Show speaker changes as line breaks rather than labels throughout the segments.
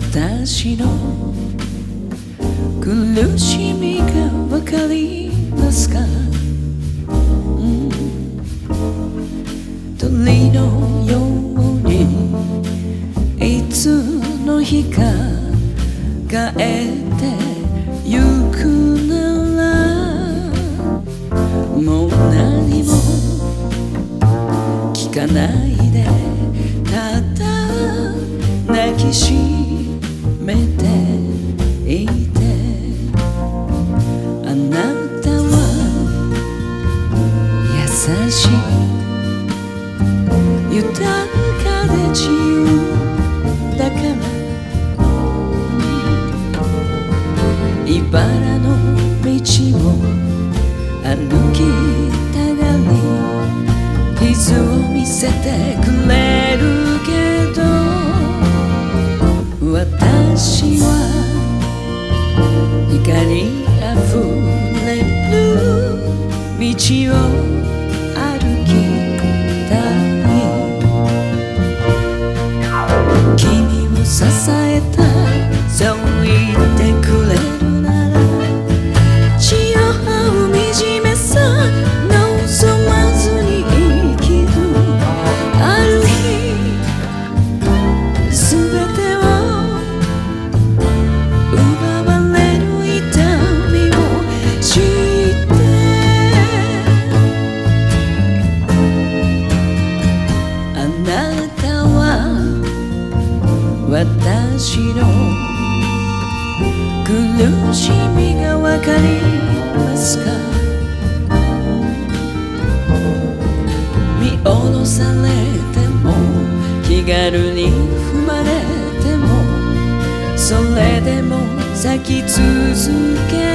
私の苦しみがわかりますか、うん、鳥のようにいつの日か帰ってゆくならもう何も聞かないでただ泣きしめていて。あなたは優しい。豊かで自由だから。茨の道を歩きたがり。傷を見せてくれる。私は光あふれる道を歩きたい。君を支え苦しみがわかりますか？見下ろされても気軽に踏まれてもそれでも咲き続け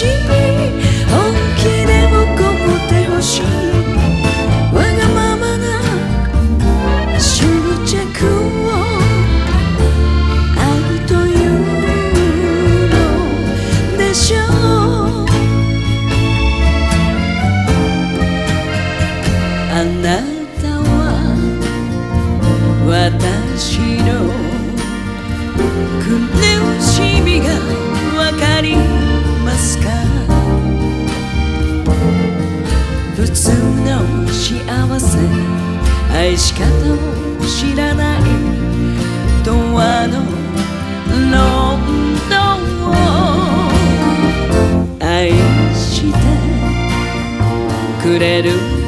しい本気で怒ってほしい。わがままな執着を愛というのでしょう。あなた普通の幸せ。愛し方を知らない。永遠のロンドンを愛してくれる。